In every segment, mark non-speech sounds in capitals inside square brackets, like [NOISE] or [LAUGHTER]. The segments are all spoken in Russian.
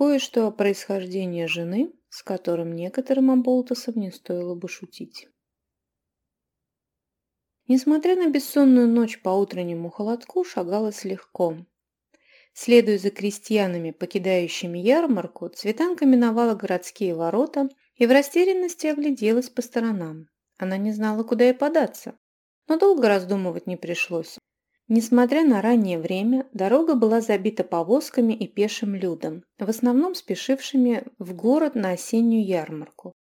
кое-что о происхождении жены, с которым некоторым оболтусам не стоило бы шутить. Несмотря на бессонную ночь по утреннему холодку, шагалось легко. Следуя за крестьянами, покидающими ярмарку, Цветанка миновала городские ворота и в растерянности огляделась по сторонам. Она не знала, куда ей податься, но долго раздумывать не пришлось. Несмотря на раннее время, дорога была забита повозками и пешим людом, в основном спешившими в город на осеннюю ярмарку.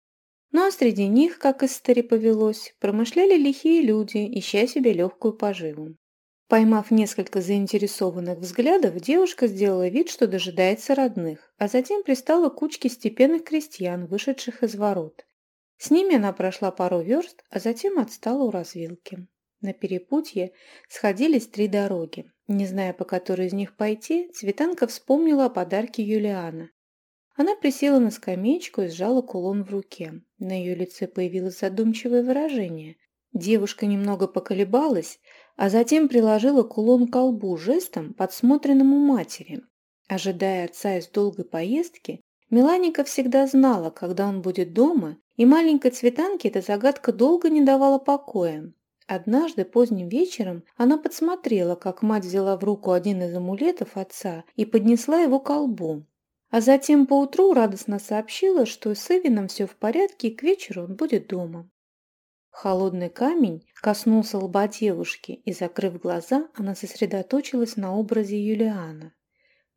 Ну а среди них, как из стари повелось, промышляли лихие люди, ища себе легкую поживу. Поймав несколько заинтересованных взглядов, девушка сделала вид, что дожидается родных, а затем пристала к кучке степенных крестьян, вышедших из ворот. С ними она прошла пару верст, а затем отстала у развилки. На перепутье сходились три дороги. Не зная, по которой из них пойти, Цветанка вспомнила о подарке Юлиана. Она присела на скамеечку и сжала кулон в руке. На ее лице появилось задумчивое выражение. Девушка немного поколебалась, а затем приложила кулон к колбу жестом, подсмотренному матери. Ожидая отца из долгой поездки, Меланика всегда знала, когда он будет дома, и маленькой Цветанке эта загадка долго не давала покоя. Однажды поздним вечером она подсмотрела, как мать взяла в руку один из амулетов отца и поднесла его к колбу. А затем поутру радостно сообщила, что с Эвином все в порядке и к вечеру он будет дома. Холодный камень коснулся лба девушки, и, закрыв глаза, она сосредоточилась на образе Юлиана.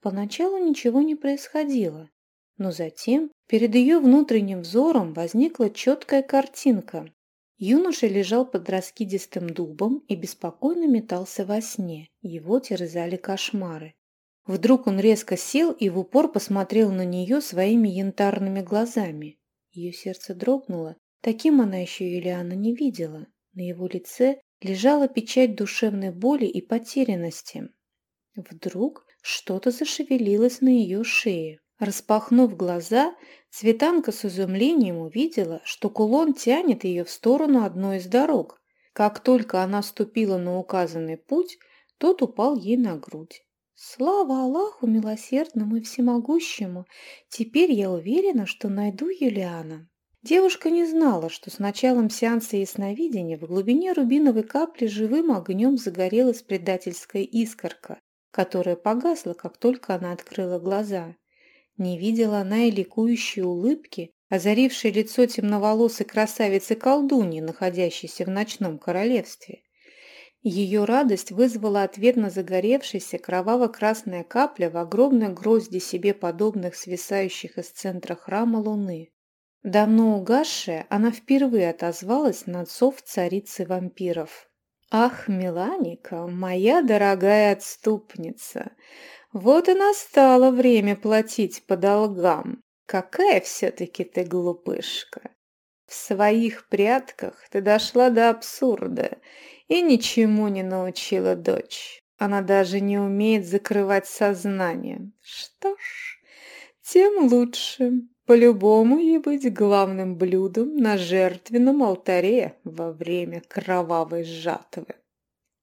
Поначалу ничего не происходило, но затем перед ее внутренним взором возникла четкая картинка. Юноша лежал под раскидистым дубом и беспокойно метался во сне, его терзали кошмары. Вдруг он резко сел и в упор посмотрел на нее своими янтарными глазами. Ее сердце дрогнуло. Таким она еще Юлиана не видела. На его лице лежала печать душевной боли и потерянности. Вдруг что-то зашевелилось на ее шее. Распахнув глаза, Цветанка с изумлением увидела, что кулон тянет ее в сторону одной из дорог. Как только она ступила на указанный путь, тот упал ей на грудь. Слава Аллаху милосердному и всемогущему! Теперь я уверена, что найду Юлиана. Девушка не знала, что с началом сеанса ясновидения в глубине рубиновой капли живым огнем загорелась предательская искорка, которая погасла, как только она открыла глаза. Не видела она и ликующей улыбки, озарившей лицо темноволосой красавицы-колдуньи, находящейся в ночном королевстве. Ее радость вызвала ответ на загоревшаяся кроваво-красная капля в огромной грозди себе подобных свисающих из центра храма луны. Давно угасшая, она впервые отозвалась на отцов царицы вампиров. «Ах, Миланика, моя дорогая отступница, вот и настало время платить по долгам. Какая все-таки ты глупышка! В своих прятках ты дошла до абсурда и ничему не научила дочь. Она даже не умеет закрывать сознание. Что ж, тем лучше. По-любому ей быть главным блюдом на жертвенном алтаре во время кровавой жатвы.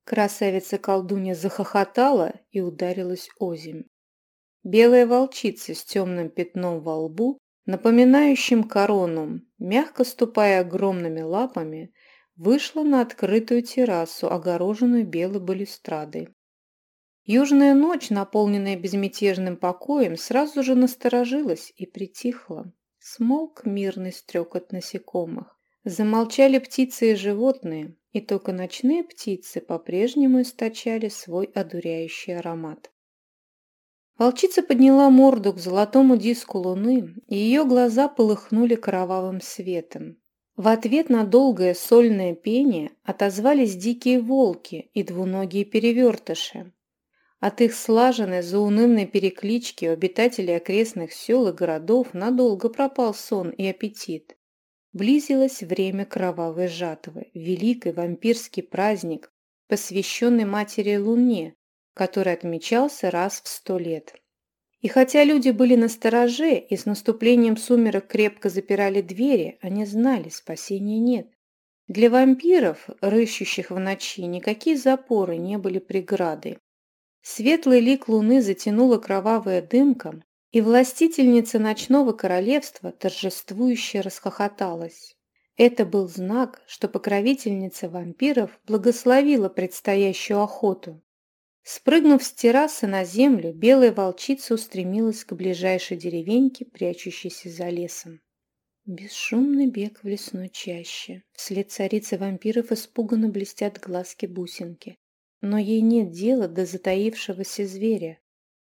Красавица-колдунья захохотала и ударилась озимь. Белая волчица с темным пятном во лбу, напоминающим корону, мягко ступая огромными лапами, вышла на открытую террасу, огороженную белой балюстрадой. Южная ночь, наполненная безмятежным покоем, сразу же насторожилась и притихла. Смолк мирный стрекот насекомых. Замолчали птицы и животные, и только ночные птицы по-прежнему источали свой одуряющий аромат. Волчица подняла морду к золотому диску луны, и ее глаза полыхнули кровавым светом. В ответ на долгое сольное пение отозвались дикие волки и двуногие перевертыши. От их слаженной заунывной переклички у обитателей окрестных сел и городов надолго пропал сон и аппетит. Близилось время кровавой жатвы, великий вампирский праздник, посвященный Матери Луне, который отмечался раз в сто лет. И хотя люди были на стороже и с наступлением сумерок крепко запирали двери, они знали, спасения нет. Для вампиров, рыщущих в ночи, никакие запоры не были преградой. Светлый лик луны затянула кровавая дымка, и властительница ночного королевства торжествующе расхохоталась. Это был знак, что покровительница вампиров благословила предстоящую охоту. Спрыгнув с террасы на землю, белая волчица устремилась к ближайшей деревеньке, прячущейся за лесом. Бесшумный бег в лесной чаще. Вслед царицы вампиров испуганно блестят глазки-бусинки. Но ей нет дела до затаившегося зверя.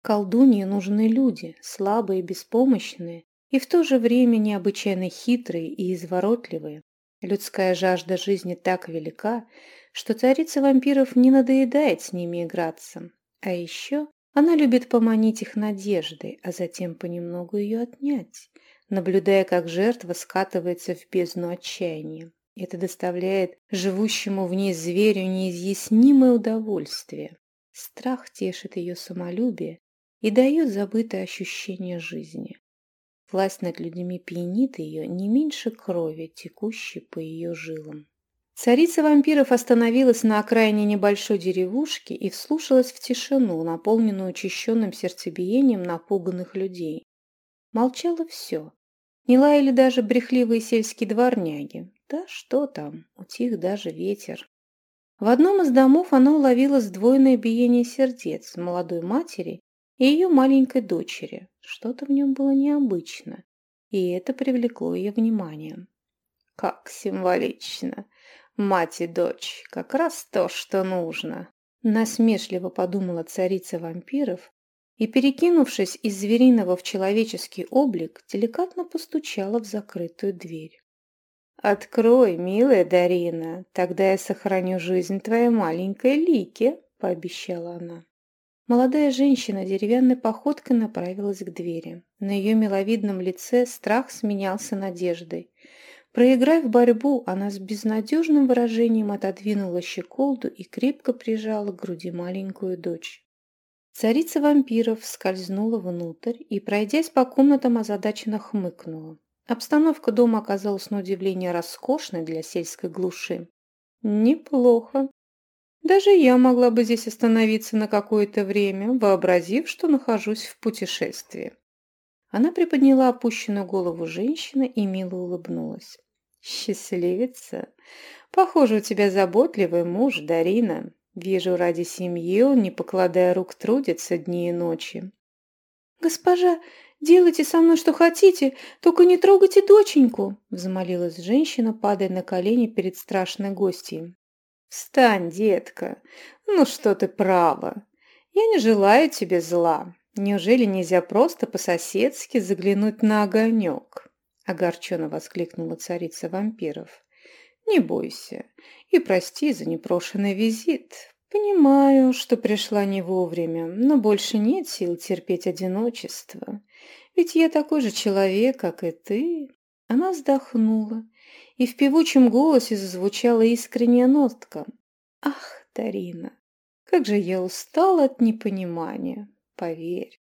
Колдунье нужны люди, слабые беспомощные, и в то же время необычайно хитрые и изворотливые. Людская жажда жизни так велика, что царица вампиров не надоедает с ними играться. А еще она любит поманить их надеждой, а затем понемногу ее отнять наблюдая, как жертва скатывается в бездну отчаяния. Это доставляет живущему в ней зверю неизъяснимое удовольствие. Страх тешит ее самолюбие и дает забытое ощущение жизни. Власть над людьми пьянит ее не меньше крови, текущей по ее жилам. Царица вампиров остановилась на окраине небольшой деревушки и вслушалась в тишину, наполненную учащенным сердцебиением напуганных людей. Молчало все не лаяли даже брехливые сельские дворняги. Да что там, утих даже ветер. В одном из домов она уловила сдвоенное биение сердец молодой матери и ее маленькой дочери. Что-то в нем было необычно, и это привлекло ее внимание. Как символично! Мать и дочь, как раз то, что нужно. Насмешливо подумала царица вампиров и, перекинувшись из звериного в человеческий облик, деликатно постучала в закрытую дверь. «Открой, милая Дарина, тогда я сохраню жизнь твоей маленькой Лике», — пообещала она. Молодая женщина деревянной походкой направилась к двери. На ее миловидном лице страх сменялся надеждой. Проиграв борьбу, она с безнадежным выражением отодвинула щеколду и крепко прижала к груди маленькую дочь. Царица вампиров скользнула внутрь и, пройдясь по комнатам, озадаченно хмыкнула. Обстановка дома оказалась на удивление роскошной для сельской глуши. Неплохо. Даже я могла бы здесь остановиться на какое-то время, вообразив, что нахожусь в путешествии. Она приподняла опущенную голову женщины и мило улыбнулась. «Счастливица! Похоже, у тебя заботливый муж, Дарина. Вижу, ради семьи он, не покладая рук, трудится дни и ночи. «Госпожа, делайте со мной что хотите, только не трогайте доченьку!» взмолилась женщина, падая на колени перед страшной гостьей. «Встань, детка! Ну что ты права! Я не желаю тебе зла. Неужели нельзя просто по-соседски заглянуть на огонек?» огорченно воскликнула царица вампиров. Не бойся и прости за непрошенный визит. Понимаю, что пришла не вовремя, но больше нет сил терпеть одиночество. Ведь я такой же человек, как и ты. Она вздохнула, и в певучем голосе зазвучала искренняя нотка. Ах, Тарина, как же я устала от непонимания, поверь.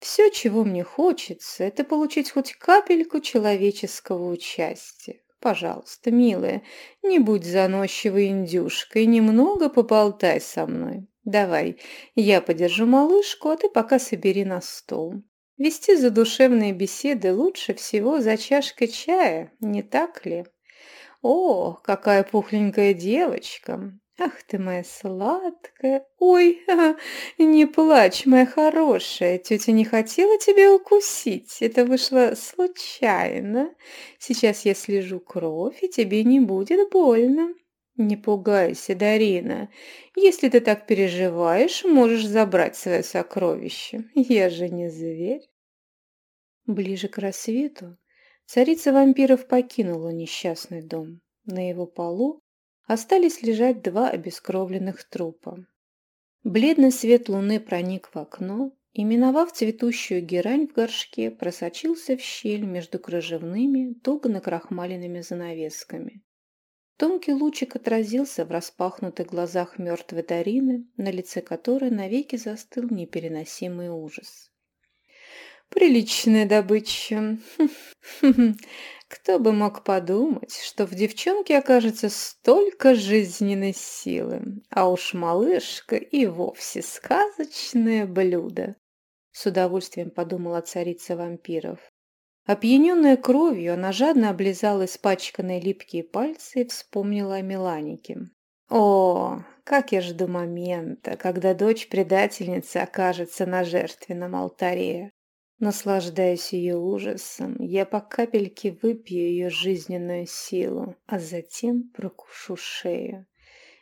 Все, чего мне хочется, это получить хоть капельку человеческого участия. Пожалуйста, милая, не будь заносчивой индюшкой, немного поболтай со мной. Давай, я подержу малышку, а ты пока собери на стол. Вести задушевные беседы лучше всего за чашкой чая, не так ли? О, какая пухленькая девочка! Ах ты моя сладкая! Ой, [LAUGHS] не плачь, моя хорошая, тетя не хотела тебя укусить, это вышло случайно. Сейчас я слежу кровь, и тебе не будет больно. Не пугайся, Дарина. Если ты так переживаешь, можешь забрать свое сокровище. Я же не зверь. Ближе к рассвету царица вампиров покинула несчастный дом. На его полу остались лежать два обескровленных трупа. Бледный свет луны проник в окно и, миновав цветущую герань в горшке, просочился в щель между кружевными, туго накрахмаленными занавесками. Тонкий лучик отразился в распахнутых глазах мертвой Дарины, на лице которой навеки застыл непереносимый ужас. «Приличная добыча. [LAUGHS] Кто бы мог подумать, что в девчонке окажется столько жизненной силы, а уж малышка и вовсе сказочное блюдо. с удовольствием подумала царица вампиров. Опьяненная кровью, она жадно облизала испачканные липкие пальцы и вспомнила о Меланике. О, как я жду момента, когда дочь предательницы окажется на жертвенном алтаре. Наслаждаясь ее ужасом, я по капельке выпью ее жизненную силу, а затем прокушу шею.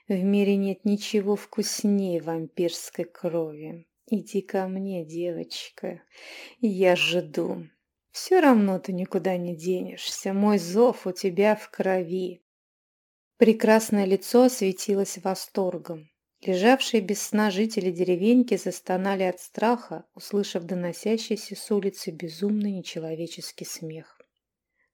В мире нет ничего вкуснее вампирской крови. Иди ко мне, девочка, я жду. Все равно ты никуда не денешься, мой зов у тебя в крови. Прекрасное лицо осветилось восторгом. Лежавшие без сна жители деревеньки застонали от страха, услышав доносящийся с улицы безумный нечеловеческий смех.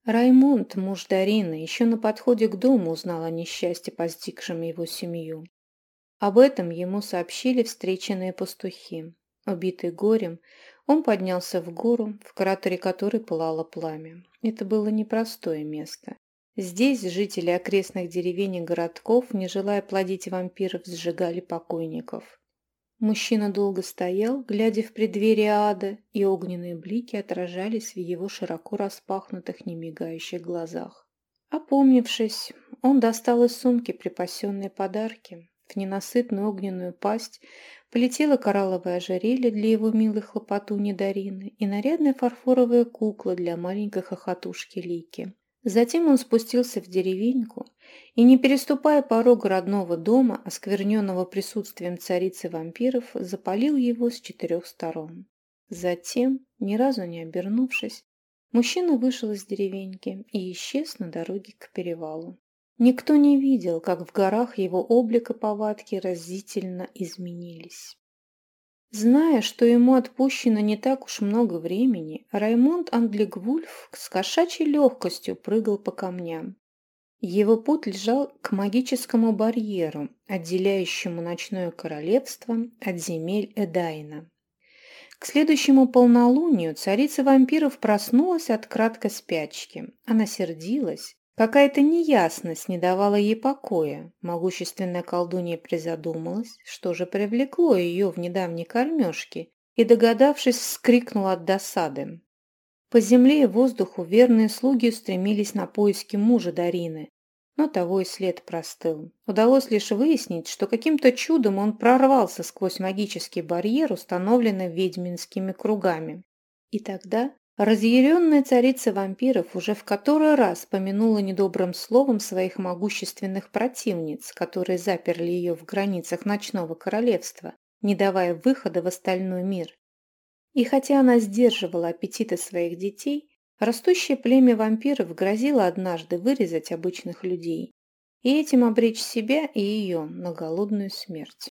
Раймонд, муж Дарины, еще на подходе к дому узнал о несчастье, постигшем его семью. Об этом ему сообщили встреченные пастухи. Убитый горем, он поднялся в гору, в кратере которой пылало пламя. Это было непростое место. Здесь жители окрестных деревень и городков, не желая плодить вампиров, сжигали покойников. Мужчина долго стоял, глядя в преддверие ада, и огненные блики отражались в его широко распахнутых, немигающих глазах. Опомнившись, он достал из сумки припасенные подарки. В ненасытную огненную пасть полетела коралловое ожерелье для его милой хлопотуни Дарины и нарядная фарфоровая кукла для маленькой хохотушки Лики. Затем он спустился в деревеньку и, не переступая порога родного дома, оскверненного присутствием царицы вампиров, запалил его с четырех сторон. Затем, ни разу не обернувшись, мужчина вышел из деревеньки и исчез на дороге к перевалу. Никто не видел, как в горах его облик и повадки разительно изменились. Зная, что ему отпущено не так уж много времени, Раймонд Англигвульф с кошачьей легкостью прыгал по камням. Его путь лежал к магическому барьеру, отделяющему ночное королевство от земель Эдайна. К следующему полнолунию царица вампиров проснулась от краткой спячки. Она сердилась Какая-то неясность не давала ей покоя. Могущественная колдунья призадумалась, что же привлекло ее в недавней кормежке, и, догадавшись, вскрикнула от досады. По земле и воздуху верные слуги устремились на поиски мужа Дарины, но того и след простыл. Удалось лишь выяснить, что каким-то чудом он прорвался сквозь магический барьер, установленный ведьминскими кругами. И тогда Разъяренная царица вампиров уже в который раз помянула недобрым словом своих могущественных противниц, которые заперли ее в границах ночного королевства, не давая выхода в остальной мир. И хотя она сдерживала аппетиты своих детей, растущее племя вампиров грозило однажды вырезать обычных людей и этим обречь себя и ее на голодную смерть.